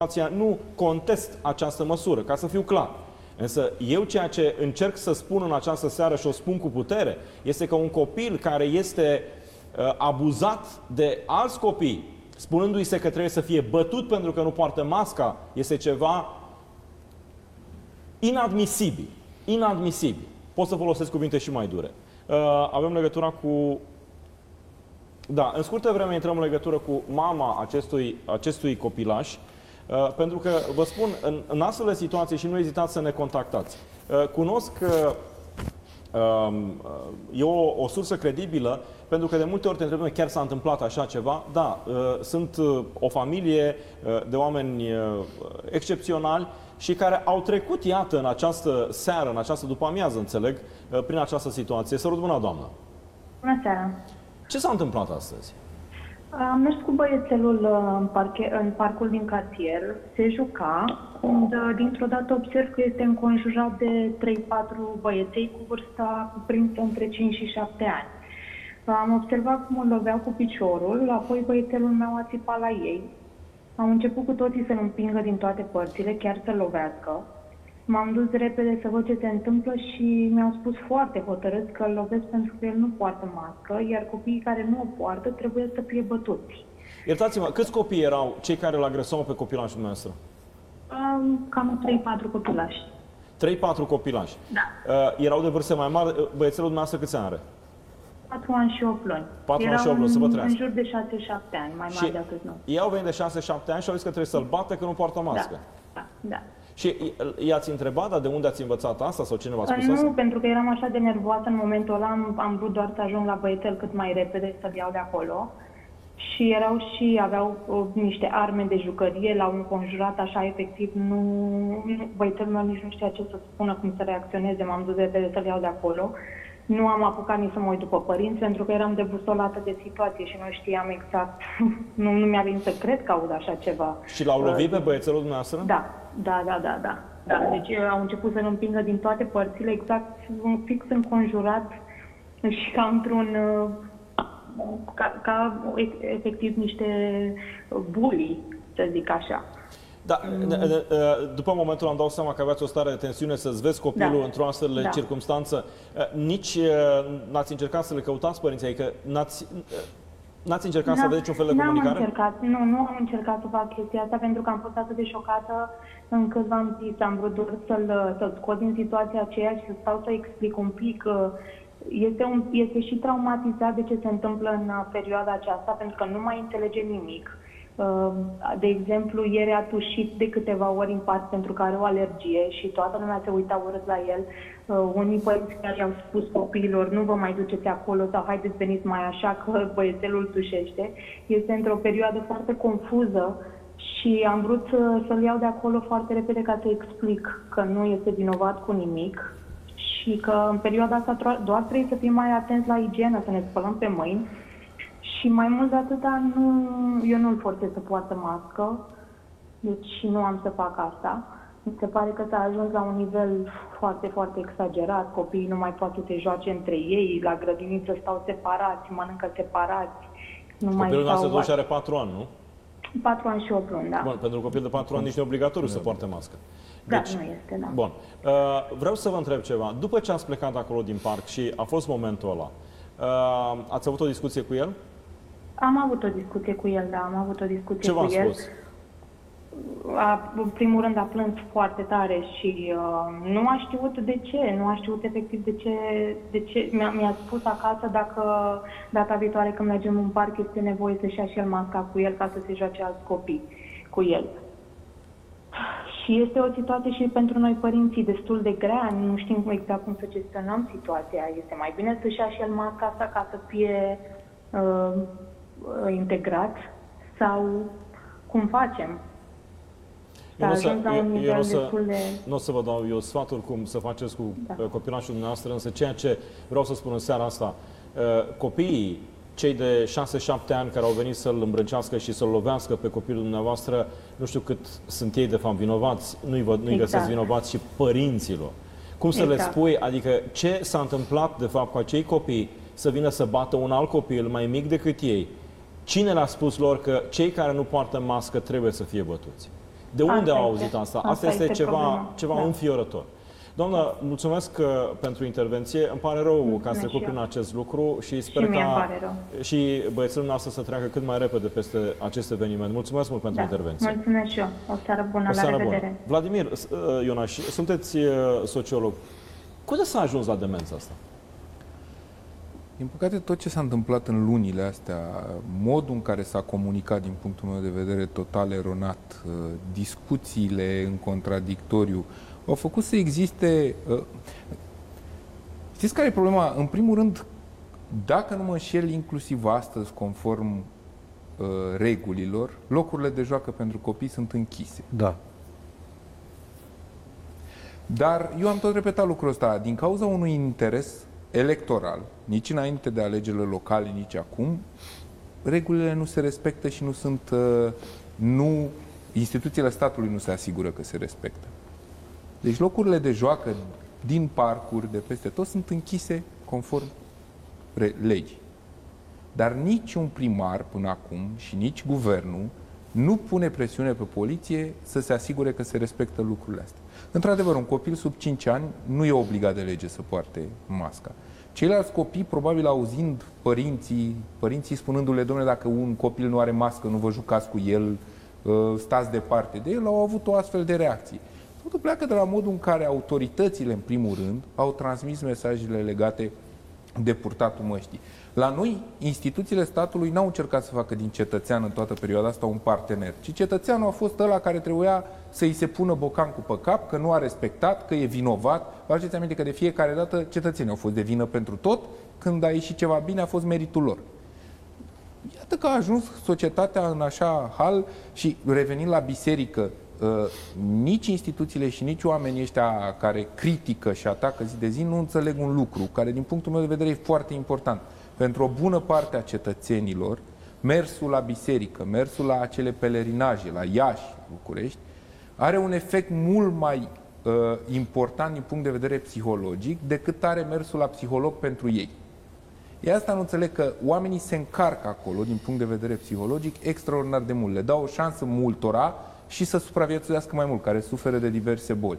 situația, nu contest această măsură, ca să fiu clar. Însă eu ceea ce încerc să spun în această seară și o spun cu putere, este că un copil care este uh, abuzat de alți copii, spunându-i se că trebuie să fie bătut pentru că nu poartă masca, este ceva inadmisibil. Inadmisibil. Pot să folosesc cuvinte și mai dure. Uh, avem legătura cu da, în scurtă vreme intrăm în legătură cu mama acestui, acestui copilaș, uh, pentru că, vă spun, în, în astfel de situații și nu ezitați să ne contactați. Uh, cunosc că um, uh, e o, o sursă credibilă, pentru că de multe ori te întrebăm chiar s-a întâmplat așa ceva. Da, uh, sunt uh, o familie uh, de oameni uh, excepționali și care au trecut, iată, în această seară, în această după-amiază, înțeleg, uh, prin această situație. Sărut mâna, doamnă! Bună seara! Ce s-a întâmplat astăzi? Am mers cu băiețelul uh, în, parche, în parcul din cartier, se juca, când uh, dintr-o dată observ că este înconjurat de 3-4 băieței cu vârsta cuprinsă între 5 și 7 ani. Am observat cum îl loveau cu piciorul, apoi băiețelul meu a țipat la ei. Au început cu toții să-l împingă din toate părțile, chiar să-l lovească. M-am dus repede să văd ce se întâmplă și mi-au spus foarte hotărât că îl lovesc pentru că el nu poartă mască, iar copiii care nu o poartă trebuie să fie bătuți. Iertați-mă, câți copii erau cei care îl agresau pe copilașul dumneavoastră? Um, cam 3-4 copilași. 3-4 copilași. Da. Uh, erau de vârste mai mari. Uh, Băiețelul dumneavoastră câți ani are? 4 ani și 8 luni. Patru ani Erau și opt luni, să vă în, trăiască. în jur de 6-7 ani, mai mari de atât nu. ei au venit de 6-7 ani și au zis că trebuie să-l bată că nu poartă mască. Da, da, da. Și i- i-ați întrebat, dar de unde ați învățat asta sau cine v-a spus nu, asta? pentru că eram așa de nervoasă în momentul ăla, am, am vrut doar să ajung la băiețel cât mai repede să-l iau de acolo. Și erau și, aveau uh, niște arme de jucărie, l-au înconjurat așa efectiv, nu, nu- băiețelul meu nici nu știa ce să spună, cum să reacționeze, m-am dus repede să-l iau de acolo. Nu am apucat nici să mă uit după părinți, pentru că eram debusolată de situație și nu știam exact, nu, nu mi-a venit să cred că aud așa ceva. Și l-au lovit pe băiețelul dumneavoastră? Da, da, da, da, da. da. Deci uh, au început să-l împingă din toate părțile, exact un fix înconjurat și ca într-un... uh, ca, ca e- efectiv niște bully, să zic așa. Da, n- n- uh, după momentul am dau seama că aveați o stare de tensiune să-ți vezi copilul Da. într-o astfel de Da. circunstanță. Uh, Nici uh, n-ați încercat să le căutați părinții, adică n-ați, uh, n-ați încercat să N-am- vedeți un fel de n-am comunicare? încercat, nu, nu am încercat să fac chestia asta pentru că am fost atât de șocată încât v-am zis, am vrut doar să-l, să scot din situația aceea și să stau să explic un pic. uh, Este, un, este și traumatizat de ce se întâmplă în uh, perioada aceasta pentru că nu mai înțelege nimic. Uh, De exemplu, ieri a tușit de câteva ori în pat pentru că are o alergie și toată lumea se uita urât la el. Uh, Unii părinți care i-au spus copiilor nu vă mai duceți acolo sau haideți veniți mai așa că băiețelul tușește. Este într-o perioadă foarte confuză și am vrut să, să-l iau de acolo foarte repede ca să explic că nu este vinovat cu nimic și că în perioada asta tro- doar trebuie să fim mai atenți la igienă, să ne spălăm pe mâini și mai mult de atâta, nu, eu nu-l forțez să poartă mască, deci nu am să fac asta. Mi se pare că s-a ajuns la un nivel foarte, foarte exagerat. Copiii nu mai pot să se joace între ei, la grădiniță stau separați, mănâncă separați. Nu mai Copilul stau nostru totuși are 4 ani, nu? 4 ani și 8 luni, da. Bun, pentru copil de 4 ani nici nu e obligatoriu să poarte mască. Da, Deci, nu este, da. Bun. Uh, vreau să vă întreb ceva. După ce ați plecat acolo din parc și a fost momentul ăla, uh, ați avut o discuție cu el? Am avut o discuție cu el, da, am avut o discuție Ce cu v-a el. spus? A, în primul rând a plâns foarte tare și uh, nu a știut de ce, nu a știut efectiv de ce, de ce. Mi-a, mi-a spus acasă dacă data viitoare când mergem în parc este nevoie să-și ia și el masca cu el ca să se joace alți copii cu el. Și este o situație și pentru noi părinții destul de grea, nu știm exact cum să gestionăm situația. Este mai bine să-și ia și el masca asta ca să fie uh, uh, integrat sau cum facem? Eu nu o să, ajuns la un eu, eu nivel nu o să, destul de... nu o să vă dau eu sfaturi cum să faceți cu Da. uh, copilașul dumneavoastră, însă ceea ce vreau să spun în seara asta, uh, copiii, cei de 6-7 ani care au venit să-l îmbrâncească și să-l lovească pe copilul dumneavoastră, nu știu cât sunt ei de fapt vinovați, nu-i, vă- nu-i Exact. găsesc vinovați și părinților. Cum să le Exact. spui, adică ce s-a întâmplat de fapt cu acei copii să vină să bată un alt copil mai mic decât ei? Cine le-a spus lor că cei care nu poartă mască trebuie să fie bătuți? De unde Asta au este. auzit asta? Asta Asta este, este ceva, problema. ceva Da. înfiorător. Doamnă, mulțumesc uh, pentru intervenție. Îmi pare rău că ați Mulțumesc trecut și eu. prin acest lucru și sper Și mie ca îmi pare rău. și băiețelul noastră să treacă cât mai repede peste acest eveniment. Mulțumesc mult pentru Da. intervenție. Mulțumesc și eu. O seară bună. O seară la bună. revedere. Vladimir s- uh, Ionaș, sunteți uh, sociolog. Cum de s-a ajuns la demența asta? Din păcate, tot ce s-a întâmplat în lunile astea, modul în care s-a comunicat din punctul meu de vedere total eronat, uh, discuțiile în contradictoriu, au făcut să existe... uh, Știți care e problema? În primul rând, dacă nu mă înșel inclusiv astăzi, conform uh, regulilor, locurile de joacă pentru copii sunt închise. Da. Dar eu am tot repetat lucrul ăsta. Din cauza unui interes electoral, nici înainte de alegerile locale, nici acum, regulile nu se respectă și nu sunt... uh, Nu, instituțiile statului nu se asigură că se respectă. Deci locurile de joacă din parcuri, de peste tot, sunt închise conform re- legii. Dar niciun primar până acum și nici guvernul nu pune presiune pe poliție să se asigure că se respectă lucrurile astea. Într-adevăr, un copil sub 5 ani nu e obligat de lege să poarte masca. Ceilalți copii, probabil auzind părinții, părinții spunându-le, domnule, dacă un copil nu are mască, nu vă jucați cu el, uh, stați departe de el, au avut o astfel de reacție. Totul pleacă de la modul în care autoritățile, în primul rând, au transmis mesajele legate de purtatul măștii. La noi, instituțiile statului n-au încercat să facă din cetățean în toată perioada asta un partener, ci cetățeanul a fost ăla care trebuia să-i se pună bocancul pe cap, că nu a respectat, că e vinovat. Vă aduceți aminte că de fiecare dată cetățenii au fost de vină pentru tot, când a ieșit ceva bine a fost meritul lor. Iată că a ajuns societatea în așa hal și revenind la biserică, uh, nici instituțiile și nici oamenii ăștia care critică și atacă zi de zi nu înțeleg un lucru care din punctul meu de vedere e foarte important. Pentru o bună parte a cetățenilor, mersul la biserică, mersul la acele pelerinaje, la Iași, București, are un efect mult mai uh, important din punct de vedere psihologic decât are mersul la psiholog pentru ei. E asta nu înțeleg că oamenii se încarcă acolo, din punct de vedere psihologic, extraordinar de mult. Le dau o șansă multora și să supraviețuiască mai mult, care suferă de diverse boli.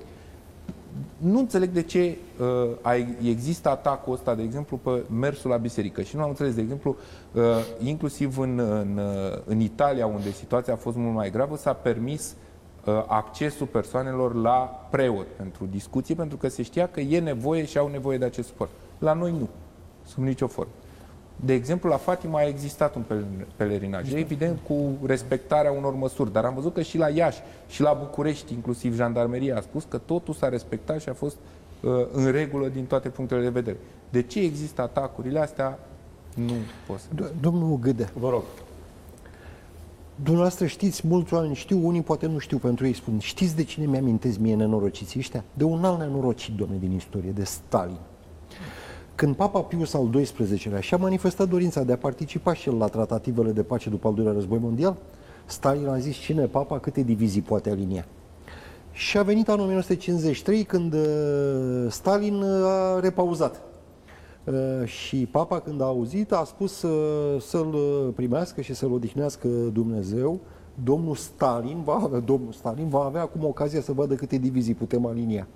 Nu înțeleg de ce uh, a, există atacul ăsta, de exemplu, pe mersul la biserică. Și nu am înțeles, de exemplu, uh, inclusiv în, în, uh, în Italia, unde situația a fost mult mai gravă, s-a permis uh, accesul persoanelor la preot pentru discuție, pentru că se știa că e nevoie și au nevoie de acest suport. La noi nu sub nicio formă. De exemplu, la Fatima a existat un peler- pelerinaj, evident cu respectarea unor măsuri, dar am văzut că și la Iași și la București, inclusiv jandarmeria a spus că totul s-a respectat și a fost uh, în regulă din toate punctele de vedere. De ce există atacurile astea? Nu pot să... Do- Domnul Gâdea, Vă rog. dumneavoastră știți, mulți oameni știu, unii poate nu știu, pentru ei spun, știți de cine mi-amintesc mie nenorociții ăștia? De un alt nenorocit, domne, din istorie, de Stalin. Când Papa Pius al XII-lea și-a manifestat dorința de a participa și el la tratativele de pace după al doilea război mondial, Stalin a zis cine e papa, câte divizii poate alinia. Și a venit anul 1953 când uh, Stalin uh, a repauzat. Uh, Și papa când a auzit a spus uh, să-l primească și să-l odihnească Dumnezeu. Domnul Stalin va avea, domnul Stalin va avea acum ocazia să vadă câte divizii putem alinia.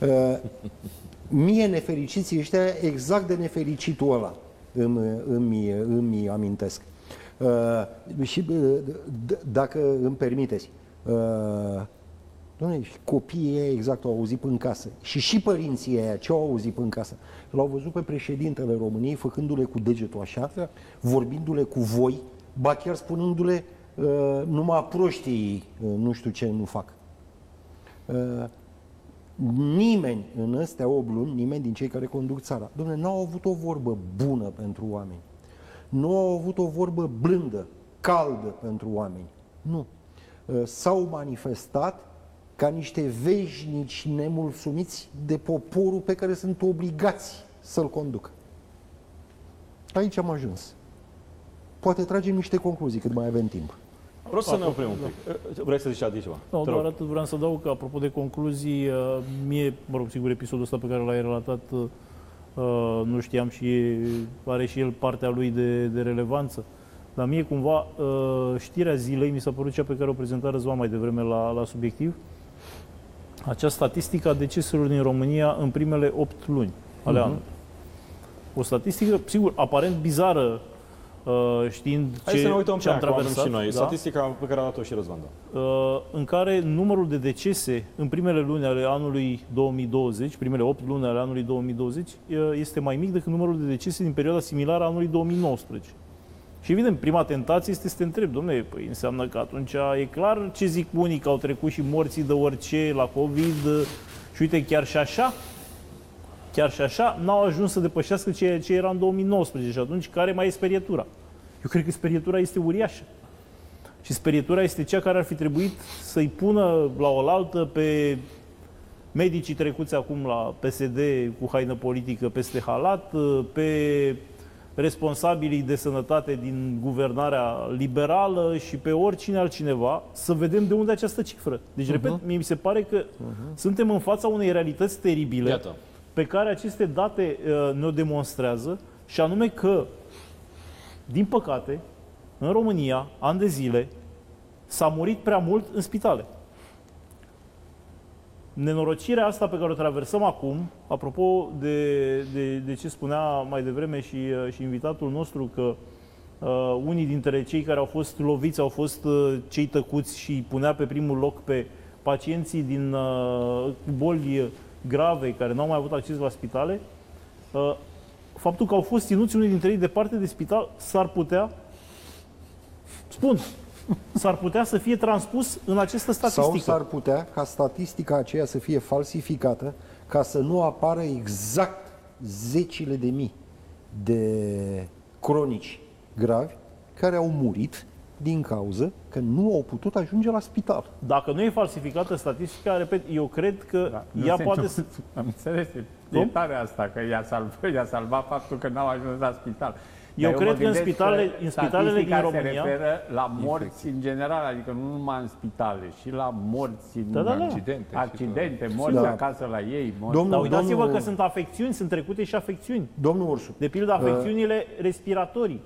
Uh, Mie nefericiții ăștia exact de nefericitul ăla îmi, îmi, îmi amintesc. Uh, și uh, d- dacă îmi permiteți, uh, Doamne, și copiii ei exact au auzit în casă. Și și părinții ei ce au auzit în casă? L-au văzut pe președintele României făcându-le cu degetul așa, vorbindu-le cu voi, ba chiar spunându-le uh, numai proștii uh, nu știu ce nu fac. Uh, nimeni în astea 8 luni, nimeni din cei care conduc țara, domnule, n-au avut o vorbă bună pentru oameni. Nu au avut o vorbă blândă, caldă pentru oameni. Nu. Uh, S-au manifestat ca niște veșnici nemulțumiți de poporul pe care sunt obligați să-l conducă. Aici am ajuns. Poate tragem niște concluzii cât mai avem timp. Vreau să ne oprim un pic. Vrei să zici Adi ceva? Nu, Te doar rog. atât vreau să adaug că, apropo de concluzii, uh, mie, mă rog, sigur, episodul ăsta pe care l-ai relatat, uh, nu știam și are și el partea lui de, de relevanță. Dar mie cumva uh, știrea zilei mi s-a părut cea pe care o prezenta Răzvan mai devreme la, la subiectiv. Acea statistică a deceselor din România în primele 8 luni ale uh-huh. anului. O statistică, sigur, aparent bizară, uh, știind Hai ce, să ne uităm ce pe am aia, că o avem traversat. și noi. da? Statistica pe care a dat-o și Răzvan, da. uh, în care numărul de decese în primele luni ale anului 2020, primele 8 luni ale anului 2020, uh, este mai mic decât numărul de decese din perioada similară a anului 2019. Și evident, prima tentație este să te întrebi, domnule, păi înseamnă că atunci e clar ce zic unii, că au trecut și morții de orice la COVID uh, și uite, chiar și așa, chiar și așa, n-au ajuns să depășească ce, ce era în 2019 și atunci care mai e sperietura? Eu cred că sperietura este uriașă. Și sperietura este cea care ar fi trebuit să-i pună la oaltă pe medicii trecuți acum la PSD cu haină politică peste halat, pe responsabilii de sănătate din guvernarea liberală și pe oricine altcineva, să vedem de unde această cifră. Deci, repet, mie mi se pare că suntem în fața unei realități teribile Iată. Pe care aceste date uh, ne-o demonstrează și anume că, din păcate, în România, ani de zile, s-a murit prea mult în spitale. Nenorocirea asta pe care o traversăm acum, apropo de, de, de ce spunea mai devreme și, uh, și invitatul nostru, că uh, unii dintre cei care au fost loviți au fost uh, cei tăcuți și îi punea pe primul loc pe pacienții din uh, cu boli grave care n-au mai avut acces la spitale, uh, faptul că au fost ținuți unii dintre ei departe de spital s-ar putea, spun, s-ar putea să fie transpus în această Sau statistică. s-ar putea ca statistica aceea să fie falsificată ca să nu apară exact zecile de mii de cronici gravi care au murit din cauză că nu au putut ajunge la spital. Dacă nu e falsificată statistica, repet, eu cred că Da, ea se poate nu- să... Am înțeles, e Cum? e tare asta, că i-a salvat, i-a salvat faptul că n-au ajuns la spital. Eu Dar cred mă că în gândesc spitalele- că în spitalele din statistica România- se referă la morți în general, adică nu numai în spitale, și la morți în Da, da, da. accidente, și accidente morți Da. acasă la ei. Morți. Domnul- Dar uitați-vă domnul- că sunt afecțiuni, sunt trecute și afecțiuni. Domnul Ursu, De pildă, afecțiunile respiratorii.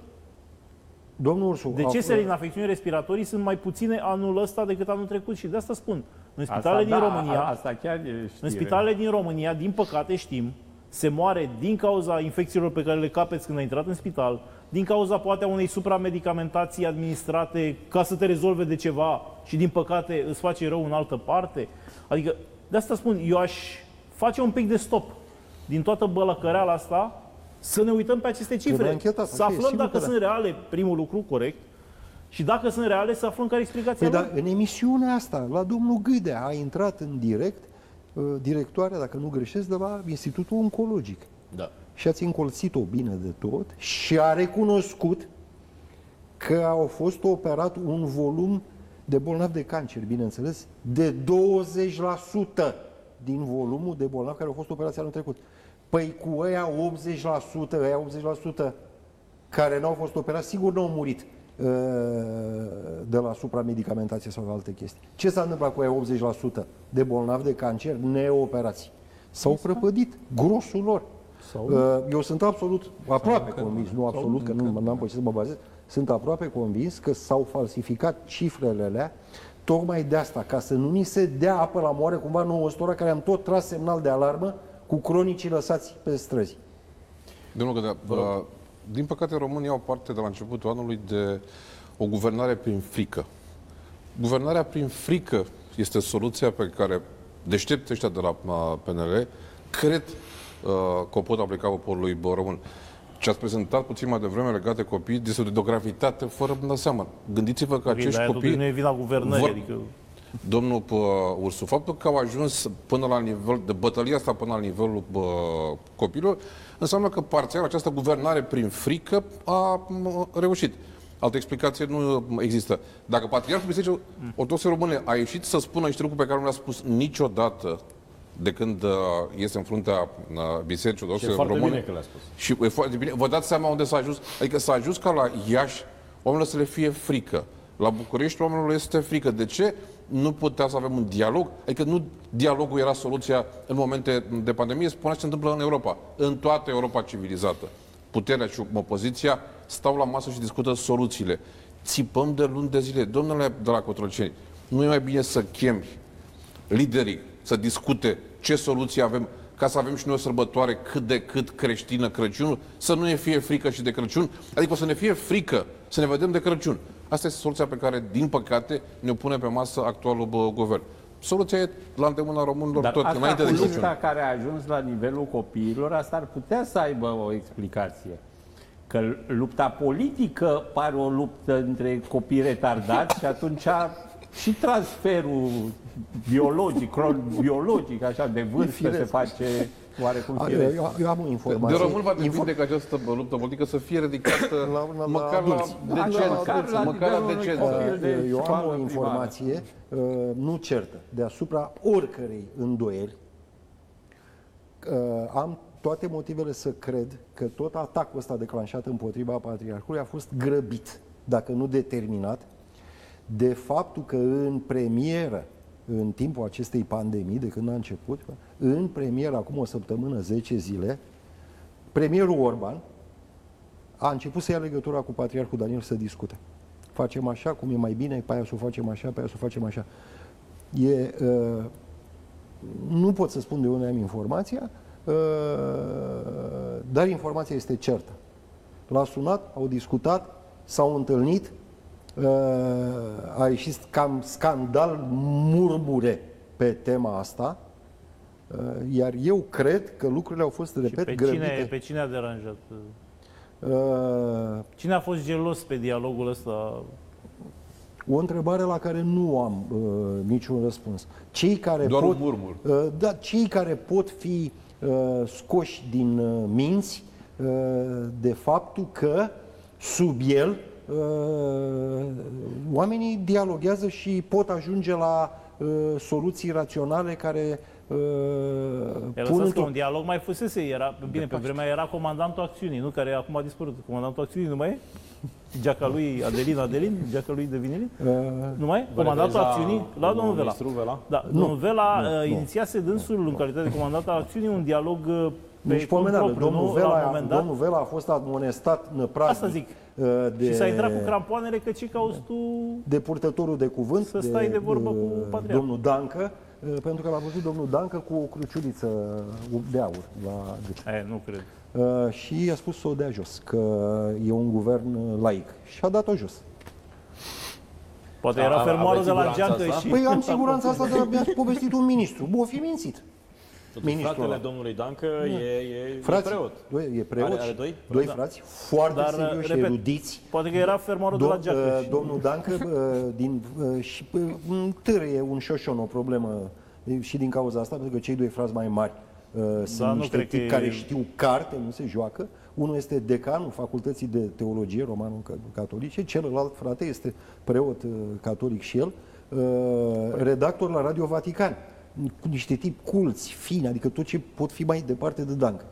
Domnul Ursu, Decesele a- din afecțiuni respiratorii sunt mai puține anul ăsta decât anul trecut și de asta spun. În Asta, spitalele din da, România, a- Asta chiar e știre. în spitalele din România, din păcate știm, se moare din cauza infecțiilor pe care le capeți când ai intrat în spital, din cauza poate a unei supramedicamentații administrate ca să te rezolve de ceva și din păcate îți face rău în altă parte. Adică, de asta spun, eu aș face un pic de stop din toată bălăcăreala asta, să ne uităm pe aceste cifre, Trebuie anchetat, să așa e, aflăm sigur dacă că da. sunt reale, primul lucru, corect, și dacă sunt reale, să aflăm care e explicația Păi, lor. dar în emisiunea asta, la domnul Gâdea, a intrat în direct uh, directoarea, dacă nu greșesc, de la Institutul Oncologic. Da. Și ați încolțit-o bine de tot și a recunoscut că au fost operat un volum de bolnavi de cancer, bineînțeles, de 20% din volumul de bolnavi care au fost operați anul trecut. Păi cu ăia 80%, ăia 80% care n-au fost operați, sigur nu au murit uh, de la supramedicamentație sau de alte chestii. Ce s-a întâmplat cu aia 80% de bolnavi de cancer neoperați? S-au prăpădit, grosul lor. Sau- Uh, Eu sunt absolut, aproape încă convins, nu. nu absolut, că nu am pe ce să mă bazez, sunt aproape convins că s-au falsificat cifrele alea tocmai de asta, ca să nu ni se dea apă la moare cumva nouă ăstora care am tot tras semnal de alarmă cu cronicii lăsați pe străzi. Domnul Gădea, uh, din păcate România au parte de la începutul anului de o guvernare prin frică. Guvernarea prin frică este soluția pe care deștept ăștia de la uh, PNL cred uh, că o pot aplica poporului bă, român. Ce ați prezentat puțin mai devreme legat de copii, este de o gravitate fără până seamă. Gândiți-vă că Bine, acești dar aia copii... totuși nu e vina guvernării, vor- adică... Domnul uh, Ursu, faptul că au ajuns până la nivel, de bătălia asta până la nivelul uh, copilor, înseamnă că parțial această guvernare prin frică a m, reușit. Altă explicație nu există. Dacă Patriarhul Bisericii Ortodoxe Române a ieșit să spună niște lucruri pe care nu le-a spus niciodată de când uh, este în fruntea uh, Bisericii Și e Ortodoxe foarte Române. bine că le-a spus. Și e foarte bine. Vă dați seama unde s-a ajuns? Adică s-a ajuns ca la Iași oamenilor să le fie frică. La București oamenilor este frică. De ce? Nu putea să avem un dialog. Adică nu dialogul era soluția în momente de pandemie. Spunea ce se întâmplă în Europa. În toată Europa civilizată. puterea și opoziția, stau la masă și discută soluțiile. Țipăm de luni de zile. Domnule de la Cotroceni, nu e mai bine să chemi liderii să discute ce soluții avem ca să avem și noi o sărbătoare cât de cât creștină Crăciunul, să nu ne fie frică și de Crăciun, adică o să ne fie frică să ne vedem de Crăciun. Asta este soluția pe care, din păcate, ne-o pune pe masă actualul bă, guvern. Soluția e la îndemâna românilor Dar tot, asta înainte cu de Crăciun. lupta care a ajuns la nivelul copiilor, asta ar putea să aibă o explicație. Că lupta politică pare o luptă între copii retardați și atunci și transferul biologic, biologic, așa, de vârstă se firesc. face oarecum A, firesc. Eu, eu am o De informație. român va Info- depinde ca această bă, luptă politică să fie ridicată La- la- la măcar la adulți. decență, Măcar la măcar la nivelul unui decență. copil. de Eu am școală o primară. informație, uh, nu certă, deasupra oricărei îndoieli. Uh, Am toate motivele să cred că tot atacul ăsta declanșat împotriva patriarhului a fost grăbit, dacă nu determinat, de faptul că în premieră, în timpul acestei pandemii, de când a început, în premieră, acum o săptămână, 10 zile, premierul Orban a început să ia legătura cu Patriarhul Daniel să discute. Facem așa, cum e mai bine, pe aia să o facem așa, pe aia să o facem așa. E, uh, nu pot să spun de unde am informația, uh, dar informația este certă. L-a sunat, au discutat, s-au întâlnit, uh, a ieșit cam scandal murmure pe tema asta, uh, iar eu cred că lucrurile au fost, Și repet, pe grăbite. cine, pe cine a deranjat? Uh, Cine a fost gelos pe dialogul ăsta? O întrebare la care nu am uh, niciun răspuns. Cei care Doar pot, un murmur. Uh, da, cei care pot fi uh, scoși din uh, minți uh, de faptul că sub el uh, oamenii dialoghează și pot ajunge la uh, soluții raționale care uh, El pun lăsați că într-o un dialog mai fusese, era, bine, pe vremea era comandantul acțiunii, nu? Care acum a dispărut. Comandantul acțiunii nu mai e? Geaca lui Adelin Adelin? Geaca lui Devinelin? uh, Nu mai e? Comandantul Referiți la acțiunii? La domnul Vela. ministru Vela? Da, Nu, domnul Vela nu, uh, nu. inițiase dânsul, în calitate de comandant al acțiunii, un dialog uh, pe Nici cont pomenală. propriu, Domnul nu? Vela, La un a- moment dat. domnul Vela a fost admonestat năpraznic Asta zic. uh, de, Și s-a intrat cu crampoanele că ce cauți tu... de purtătorul de cuvânt, Să stai de vorbă cu uh, patriarhul. domnul Dancă, uh, pentru că l-a văzut domnul Dancă cu o cruciuliță de aur la gât. E, nu cred. Uh, și i-a spus să o dea jos, că e un guvern uh, laic. Și a dat-o jos. Poate A- era a- fermoarul aveți de la siguranța geantă asta? și... Păi am siguranța asta de la mi-a povestit un ministru. Bă, o fi mințit. Totuși, Ministrul fratele ăla. domnului Dancă e, e, e Frați, preot. Doi, e preot. Are- are și doi? doi Da. frați foarte Dar, serioși, repet, erudiți. Poate că era fermoarul de la Dom- geacă. uh, și- Domnul Dancă, uh, din, uh, și uh, în târâie un șoșon, o problemă uh, și din cauza asta, pentru că cei doi frați mai mari uh, sunt Da, nu niște cred că tipi e- care știu carte, nu se joacă. Unul este decanul Facultății de Teologie Romano-Catolice, celălalt frate este preot uh, catolic și el, uh, redactor la Radio Vatican. Cu niște tipi culți, fini, adică tot ce pot fi mai departe de Dancă.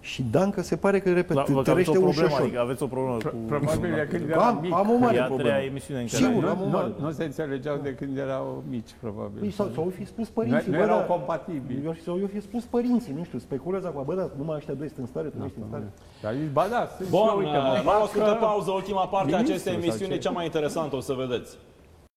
Și Dancă se pare că, repet, Da, vă că aveți o tărește un problemă, șoșon. adică aveți o problemă cu... Probabil de când era Am, mic. am o mare E a problemă. treia emisiune în care... Sigur, nu, am o mare. nu, nu se înțelegeau de când erau mici, probabil. Păi, sau, sau fi spus nu, părinții, nu bă, erau da, compatibili. eu, sau eu fi spus părinții, nu știu, speculează acum, bă, da, numai ăștia doi sunt în stare, tu nu ești în stare. Și a zis, ba da, sunt și eu, Bun, uite, mă uh, fac luăm o scurtă că- pauză, ultima parte a Ministru acestei sau emisiuni, ce? cea mai interesantă, o să vedeți.